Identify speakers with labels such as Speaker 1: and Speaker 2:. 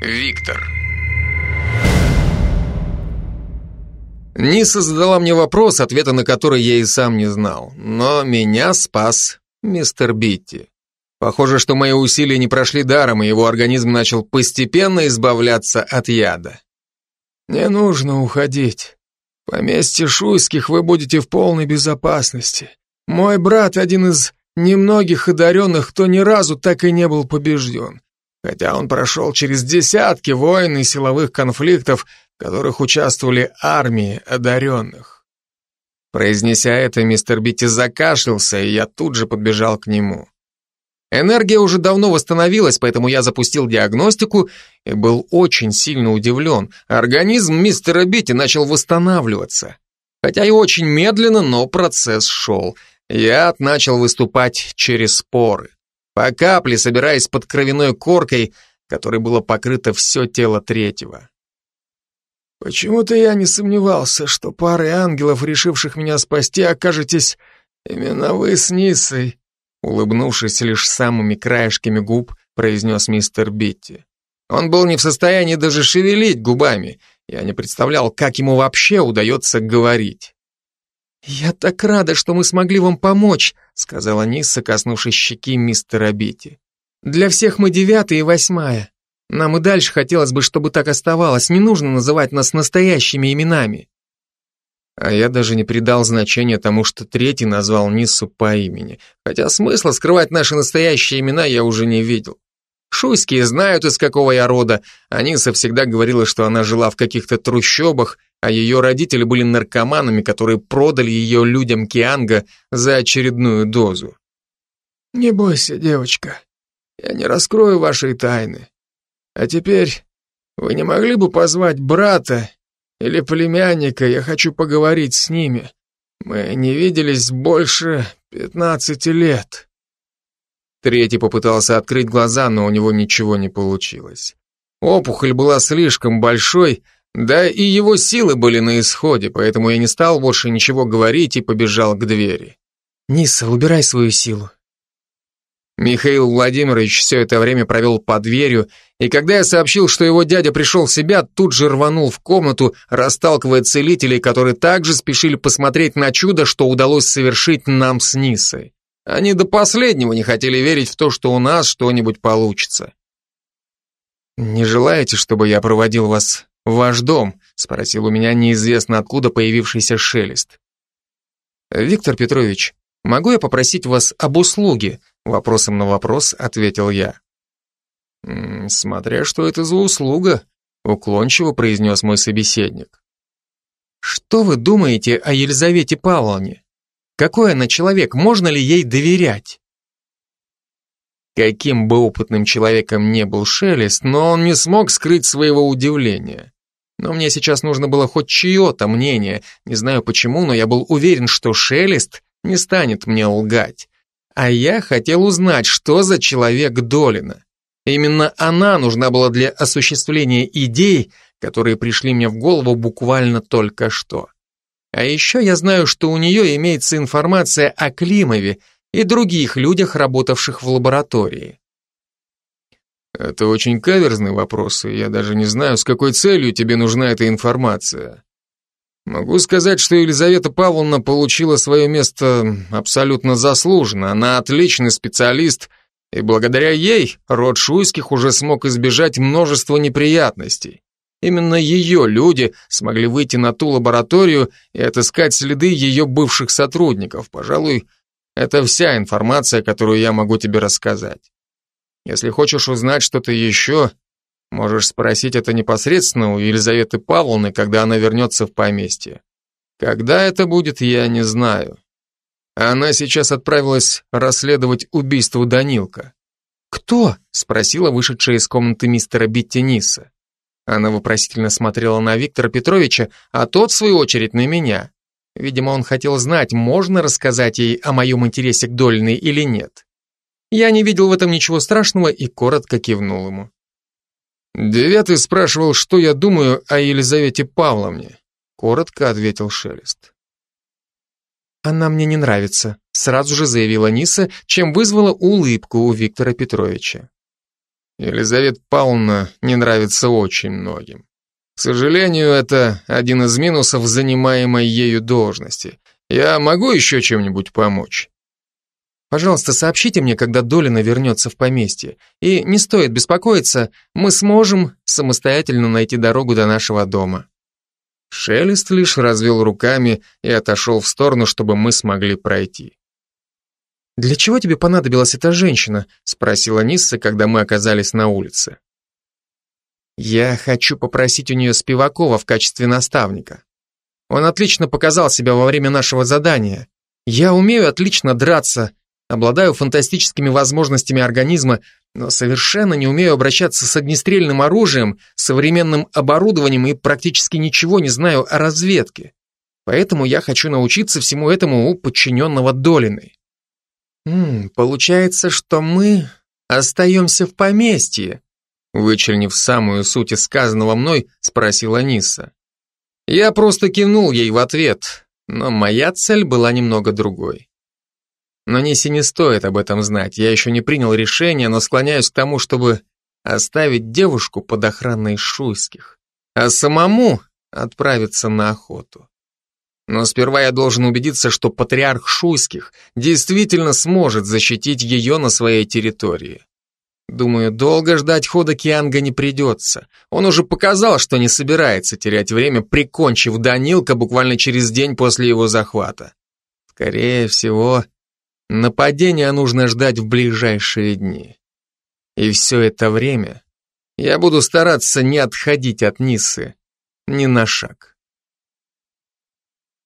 Speaker 1: Виктор. Ниса задала мне вопрос, ответа на который я и сам не знал. Но меня спас мистер Битти. Похоже, что мои усилия не прошли даром, и его организм начал постепенно избавляться от яда.
Speaker 2: «Не нужно уходить. В поместье Шуйских вы будете в полной безопасности. Мой брат один из немногих одаренных, кто ни разу так и не был побежден хотя он прошел через десятки войн и силовых конфликтов, в которых участвовали армии одаренных.
Speaker 1: Произнеся это, мистер Битти закашлялся, и я тут же подбежал к нему. Энергия уже давно восстановилась, поэтому я запустил диагностику и был очень сильно удивлен. Организм мистера Битти начал восстанавливаться. Хотя и очень медленно, но процесс шел. Яд начал выступать через споры по капле собираясь под кровяной коркой, которой было покрыто все тело третьего.
Speaker 2: «Почему-то я не сомневался, что парой ангелов, решивших меня спасти, окажетесь именно вы с Нисой»,
Speaker 1: улыбнувшись лишь самыми краешками губ, произнес мистер Битти. Он был не в состоянии даже шевелить губами. Я не представлял, как ему вообще удается говорить.
Speaker 3: «Я так рада, что мы смогли вам помочь», сказала Нисса, коснувшись щеки мистера Бити. «Для всех мы девятая и восьмая. Нам и дальше хотелось бы, чтобы так оставалось. Не нужно называть нас настоящими именами».
Speaker 1: А я даже не придал значения тому, что третий назвал Ниссу по имени. Хотя смысла скрывать наши настоящие имена я уже не видел. Шуйские знают, из какого я рода. Аниса всегда говорила, что она жила в каких-то трущобах, а ее родители были наркоманами, которые продали ее людям Кианга за очередную дозу.
Speaker 2: «Не бойся, девочка, я не раскрою вашей тайны. А теперь вы не могли бы позвать брата или племянника, я хочу поговорить с ними. Мы не виделись больше пятнадцати лет».
Speaker 1: Третий попытался открыть глаза, но у него ничего не получилось. Опухоль была слишком большой, да и его силы были на исходе, поэтому я не стал больше ничего говорить и побежал к двери.
Speaker 3: «Ниса, убирай свою силу».
Speaker 1: Михаил Владимирович все это время провел под дверью, и когда я сообщил, что его дядя пришел в себя, тут же рванул в комнату, расталкивая целителей, которые также спешили посмотреть на чудо, что удалось совершить нам с Нисой. Они до последнего не хотели верить в то, что у нас что-нибудь получится. «Не желаете, чтобы я проводил вас «Ваш дом?» — спросил у меня неизвестно откуда появившийся шелест. «Виктор Петрович, могу я попросить вас об услуге?» Вопросом на вопрос ответил я. «Смотря что это за услуга», — уклончиво произнес мой собеседник. «Что вы думаете о Елизавете Павловне? Какой она человек, можно ли ей доверять?» Каким бы опытным человеком не был Шелест, но он не смог скрыть своего удивления. Но мне сейчас нужно было хоть чье-то мнение. Не знаю почему, но я был уверен, что Шелест не станет мне лгать. А я хотел узнать, что за человек Долина. Именно она нужна была для осуществления идей, которые пришли мне в голову буквально только что. А еще я знаю, что у нее имеется информация о Климове и других людях, работавших в лаборатории. Это очень каверзный вопрос, и я даже не знаю, с какой целью тебе нужна эта информация. Могу сказать, что Елизавета Павловна получила свое место абсолютно заслуженно. Она отличный специалист, и благодаря ей род Шуйских уже смог избежать множества неприятностей. Именно ее люди смогли выйти на ту лабораторию и отыскать следы ее бывших сотрудников. Пожалуй, это вся информация, которую я могу тебе рассказать. Если хочешь узнать что-то еще, можешь спросить это непосредственно у Елизаветы Павловны, когда она вернется в поместье. Когда это будет, я не знаю. Она сейчас отправилась расследовать убийство Данилка. «Кто?» — спросила вышедшая из комнаты мистера Биттениса. Она вопросительно смотрела на Виктора Петровича, а тот, в свою очередь, на меня. Видимо, он хотел знать, можно рассказать ей о моем интересе к Дольной или нет. Я не видел в этом ничего страшного и коротко кивнул ему. Девятый спрашивал, что я думаю о Елизавете Павловне. Коротко ответил Шелест. «Она мне не нравится», сразу же заявила Ниса, чем вызвала улыбку у Виктора Петровича. Елизавета Павловна не нравится очень многим. К сожалению, это один из минусов занимаемой ею должности. Я могу еще чем-нибудь помочь?
Speaker 3: Пожалуйста, сообщите мне, когда Долина вернется в поместье. И не стоит беспокоиться, мы сможем самостоятельно найти дорогу до нашего дома.
Speaker 1: Шелест лишь развел руками и отошел в сторону, чтобы мы смогли пройти.
Speaker 3: «Для чего тебе понадобилась эта женщина?» — спросила Нисса, когда мы оказались на улице. «Я хочу попросить у нее Спивакова в качестве наставника. Он отлично показал себя во время нашего задания. Я умею отлично драться, обладаю фантастическими возможностями организма, но совершенно не умею обращаться с огнестрельным оружием, современным оборудованием и практически ничего не знаю о разведке. Поэтому я хочу научиться всему этому у подчиненного Долиной. «М получается, что мы остаемся в поместье?» Вычленив самую суть сказанного мной, спросила Ниса. Я просто кивнул ей в ответ, но моя цель была немного другой. Но Нисе не стоит об этом знать, я еще не принял решение, но склоняюсь к тому, чтобы оставить девушку под охраной шуйских, а самому отправиться на охоту. Но сперва я должен убедиться, что патриарх Шуйских действительно сможет защитить ее на своей территории. Думаю, долго ждать хода Кианга не придется. Он уже показал, что не собирается терять время, прикончив Данилка буквально через день после его захвата. Скорее всего, нападения нужно ждать в ближайшие дни. И все это время я буду стараться не отходить от Нисы ни на шаг.